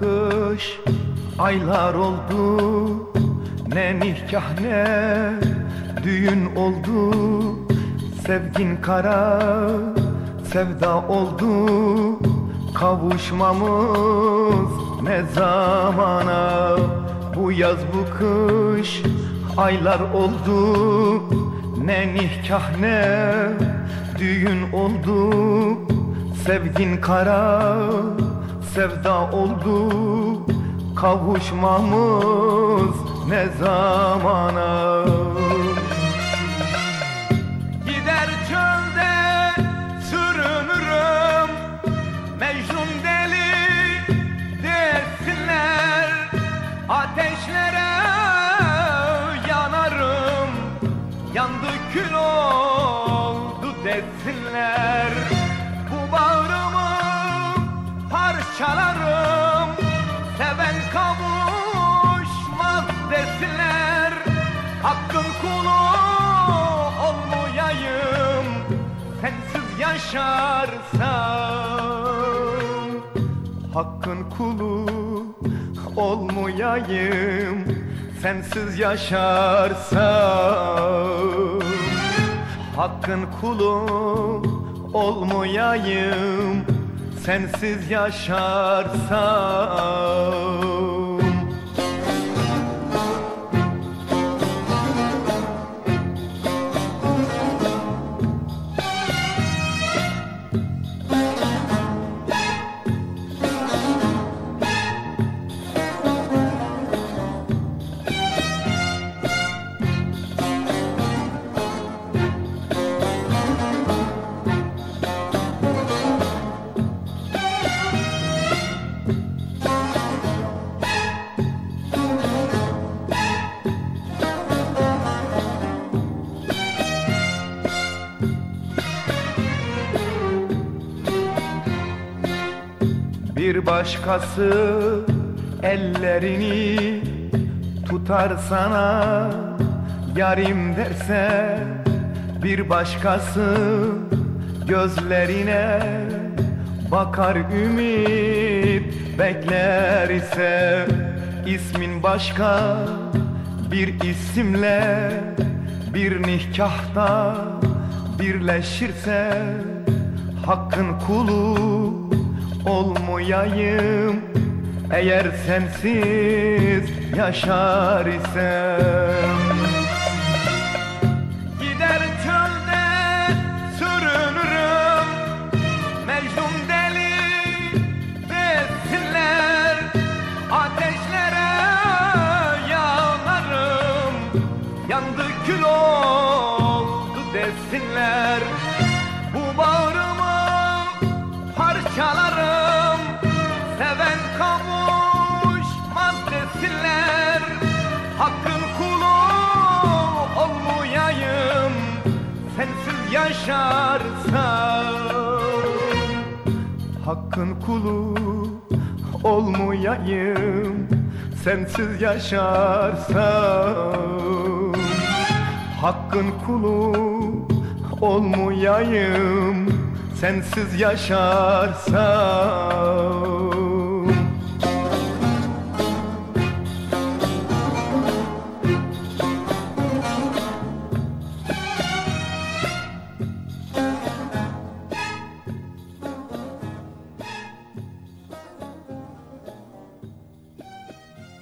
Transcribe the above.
kış aylar oldu. Ne nikah ne düğün oldu. Sevgin kara sevda oldu. Kavuşmamız ne zamana? Bu yaz bu kış aylar oldu. Ne nikah ne düğün oldu. Sevgin kara sevda oldu Kavuşmamız ne zamana. Gider çölde sürünürüm Mecnun deli desinler. Ateşlere yanarım Yandı kül oldu desinler. Bu bağrımı parçalarım Seven kavuşmaz desinler. Hakkın kulu olmayayım. Sensiz yaşarsam. Hakkın kulu olmayayım. Sensiz yaşarsam. Hakkın kulu olmayayım Sensiz yaşarsam Bir başkası ellerini tutar sana. Yarim derse bir başkası gözlerine Bakar ümit bekler ise ismin başka bir isimle Bir nikahta birleşirse hakkın kulu olmayayım Eğer sensiz yaşar isem. Gider çölde sürünürüm. Mecnun deli desinler Ateşlere yanarım. Yandı kül oldu desinler yaşarsam Hakkın kulu olmayayım Sensiz yaşarsam. Hakkın kulu olmayayım Sensiz yaşarsam